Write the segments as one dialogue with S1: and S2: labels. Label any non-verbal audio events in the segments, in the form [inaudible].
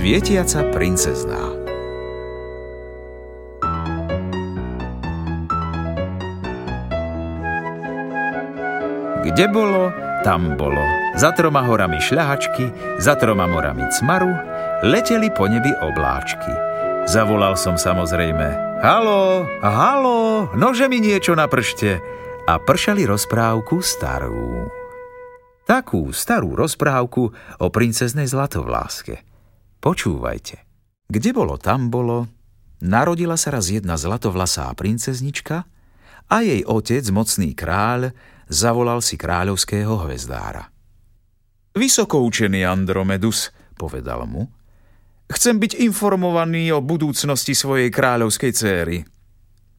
S1: Svietiaca princezná Kde bolo, tam bolo. Za troma horami šľahačky, za troma morami cmaru, leteli po nebi obláčky. Zavolal som samozrejme, halo, halo, nože mi niečo napršte. A pršali rozprávku starú. Takú starú rozprávku o princeznej Zlatovláske. Počúvajte. Kde bolo, tam bolo. Narodila sa raz jedna zlatovlasá princeznička a jej otec, mocný kráľ, zavolal si kráľovského hvezdára. Vysokoučený Andromedus, povedal mu, chcem byť informovaný o budúcnosti svojej kráľovskej céry.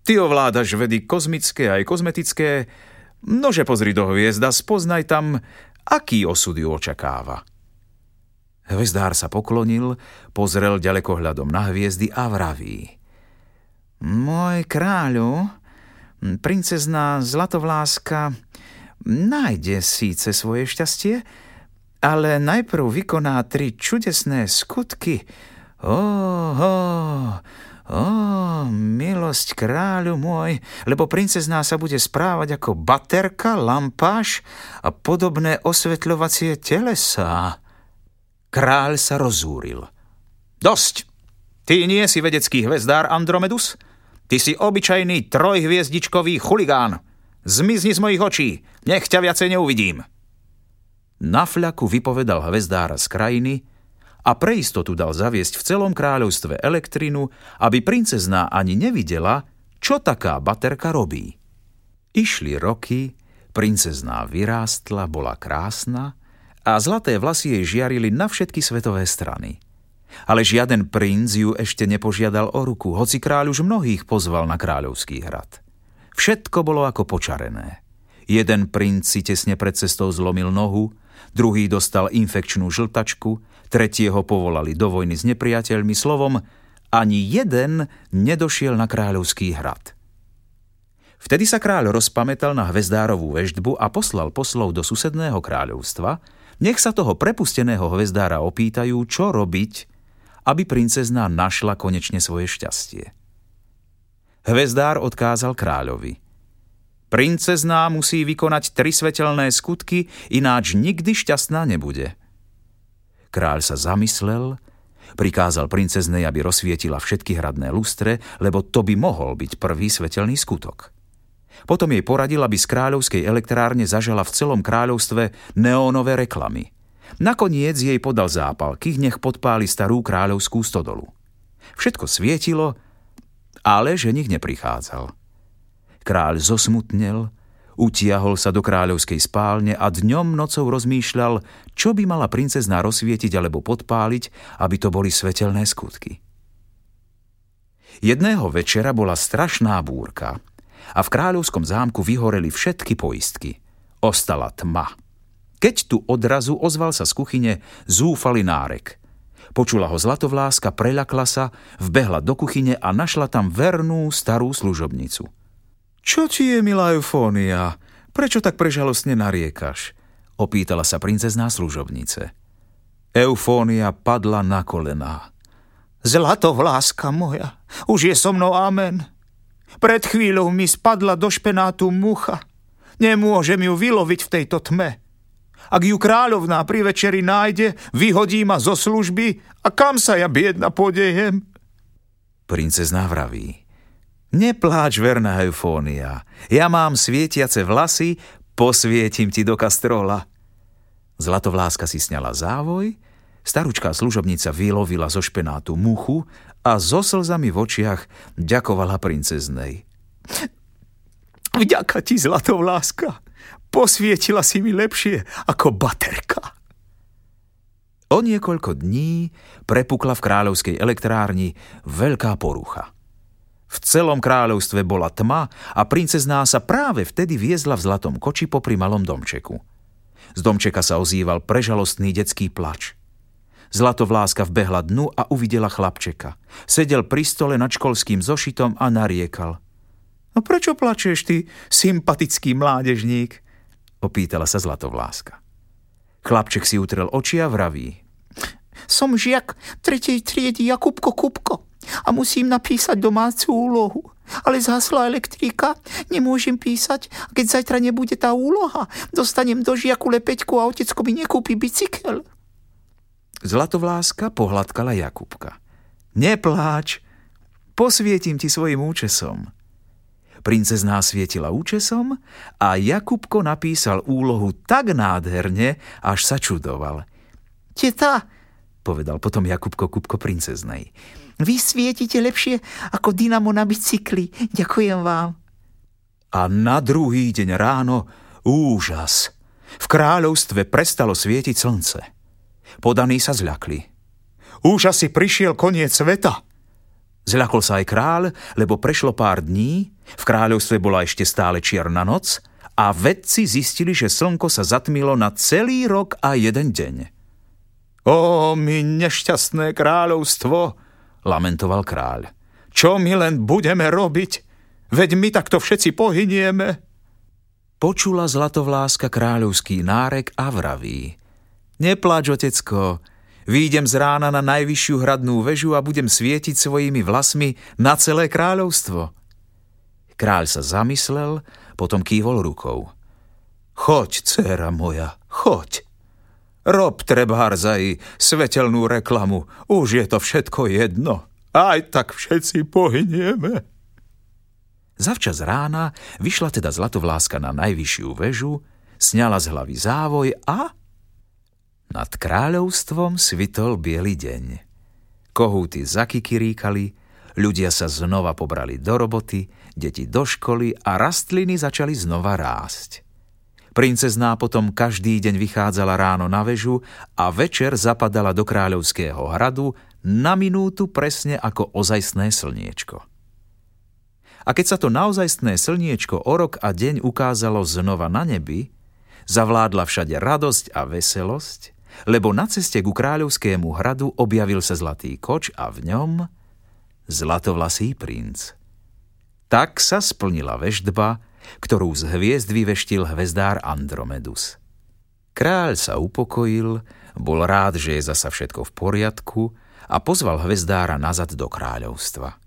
S1: Ty ovládaš vedy kozmické aj kozmetické, nože pozri do hviezda, spoznaj tam, aký osud ju očakáva. Hvezdár sa poklonil, pozrel ďalekohľadom na hviezdy a vraví. Môj kráľu, princezná Zlatovláska nájde síce svoje šťastie, ale najprv vykoná tri čudesné skutky. Ó, ó, ó, milosť kráľu môj, lebo princezná sa bude správať ako baterka, lampáš a podobné osvetľovacie telesá. Kráľ sa rozúril. Dosť! Ty nie si vedecký hvezdár Andromedus? Ty si obyčajný trojhviezdičkový chuligán. Zmizni z mojich očí, nech ťa viacej neuvidím. Na fľaku vypovedal hvezdára z krajiny a pre istotu dal zaviesť v celom kráľovstve elektrinu, aby princezná ani nevidela, čo taká baterka robí. Išli roky, princezná vyrástla, bola krásna a zlaté vlasy jej žiarili na všetky svetové strany – ale žiaden princ ju ešte nepožiadal o ruku, hoci kráľ už mnohých pozval na kráľovský hrad. Všetko bolo ako počarené. Jeden princ si tesne pred cestou zlomil nohu, druhý dostal infekčnú žltačku, tretieho povolali do vojny s nepriateľmi, slovom ani jeden nedošiel na kráľovský hrad. Vtedy sa kráľ rozpamätal na hvezdárovú veždbu a poslal poslov do susedného kráľovstva, nech sa toho prepusteného hvezdára opýtajú, čo robiť, aby princezná našla konečne svoje šťastie. Hvezdár odkázal kráľovi. Princezná musí vykonať tri svetelné skutky, ináč nikdy šťastná nebude. Kráľ sa zamyslel, prikázal princeznej, aby rozsvietila všetky hradné lustre, lebo to by mohol byť prvý svetelný skutok. Potom jej poradil, aby z kráľovskej elektrárne zažala v celom kráľovstve neónové reklamy – Nakoniec jej podal zápalky, nech podpáli starú kráľovskú stodolu. Všetko svietilo, ale ženich neprichádzal. Kráľ zosmutnel, utiahol sa do kráľovskej spálne a dňom nocou rozmýšľal, čo by mala princezná rozsvietiť alebo podpáliť, aby to boli svetelné skutky. Jedného večera bola strašná búrka a v kráľovskom zámku vyhoreli všetky poistky. Ostala tma. Keď tu odrazu ozval sa z kuchyne zúfalý nárek. Počula ho zlatovláska, preľakla sa, vbehla do kuchyne a našla tam vernú starú služobnicu. Čo ti je, milá Eufónia? Prečo tak prežalostne nariekaš? Opýtala sa princezná služobnice. Eufónia padla na kolená.
S2: Zlatovláska moja, už je so mnou amen. Pred chvíľou mi spadla do špenátu mucha. Nemôžem ju vyloviť v tejto tme. Ak ju kráľovná pri večeri nájde, vyhodí ma zo služby a kam sa ja biedna podejem?
S1: Princezná vraví. Nepláč, verná Eufónia. Ja mám svietiace vlasy, posvietim ti do kastrola. Zlatovláska si sňala závoj, staručká služobnica vylovila zo špenátu muchu a so slzami v očiach ďakovala princeznej.
S2: Vďaka ti, Zlatovláska. Posvietila si mi lepšie ako baterka.
S1: O niekoľko dní prepukla v kráľovskej elektrárni veľká porucha. V celom kráľovstve bola tma a princezná sa práve vtedy viezla v zlatom koči popri malom domčeku. Z domčeka sa ozýval prežalostný detský plač. Zlatovláska vbehla dnu a uvidela chlapčeka. Sedel pri stole nad školským zošitom a nariekal. No prečo plačeš ty, sympatický mládežník? Opýtala sa Zlatovláska. Chlapček si utrel oči a vraví.
S2: som žiak tretej triedy Jakubko Kupko a musím napísať domácu úlohu. Ale zhasla elektrika, nemôžem písať keď zajtra nebude tá úloha, dostanem do žiaku lepeťku a otecko mi nekúpi bicykel.
S1: Zlatovláska pohľadkala Jakubka. Nepláč, posvietim ti svojim účesom. Princezná svietila účesom a Jakubko napísal úlohu tak nádherne, až sa čudoval.
S2: Teta,
S1: povedal potom Jakubko Kupko princeznej.
S2: Vy svietite lepšie ako dynamo na bicykli. Ďakujem vám.
S1: A na druhý deň ráno úžas. V kráľovstve prestalo svietiť slnce. Podaní sa zľakli.
S2: Už asi prišiel koniec sveta.
S1: Zľakol sa aj kráľ, lebo prešlo pár dní, v kráľovstve bola ešte stále čierna noc a vedci zistili, že slnko sa zatmilo na celý rok a jeden deň.
S2: Ó, my nešťastné kráľovstvo, lamentoval kráľ. Čo my len budeme robiť? Veď my takto všetci pohynieme.
S1: Počula zlatovláska kráľovský nárek a vraví. Nepláč, otecko, výjdem z rána na najvyššiu hradnú väžu a budem svietiť svojimi vlasmi na celé kráľovstvo. Kráľ sa zamyslel, potom kývol rukou. Choď, dcera moja, choď. Rob trebárs aj svetelnú reklamu. Už je to všetko jedno. Aj tak všetci pohynieme. Zavčas rána vyšla teda zlatovláska na najvyššiu väžu, sňala z hlavy závoj a... Nad kráľovstvom svitol biely deň. Kohúty zakikiríkali, ľudia sa znova pobrali do roboty, deti do školy a rastliny začali znova rásť. Princezná potom každý deň vychádzala ráno na väžu a večer zapadala do kráľovského hradu na minútu presne ako ozajstné slniečko. A keď sa to naozajstné slniečko o rok a deň ukázalo znova na nebi, zavládla všade radosť a veselosť, lebo na ceste ku kráľovskému hradu objavil sa zlatý koč a v ňom zlatovlasý princ. Tak sa splnila veždba, ktorú z hviezd vyveštil hvezdár Andromedus. Kráľ sa upokojil, bol rád, že je zasa všetko v poriadku a pozval hvezdára nazad do kráľovstva.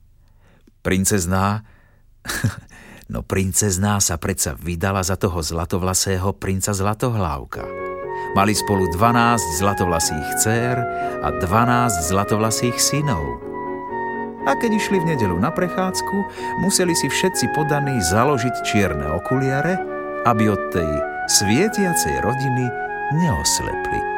S1: Princezná, [laughs] no princezná sa predsa vydala za toho zlatovlasého princa Zlatohlávka. Mali spolu 12 zlatovlasých dcér a 12 zlatovlasých synov a keď išli v nedelu na prechádzku, museli si všetci podaní založiť čierne okuliare, aby od tej svietiacej rodiny neoslepli.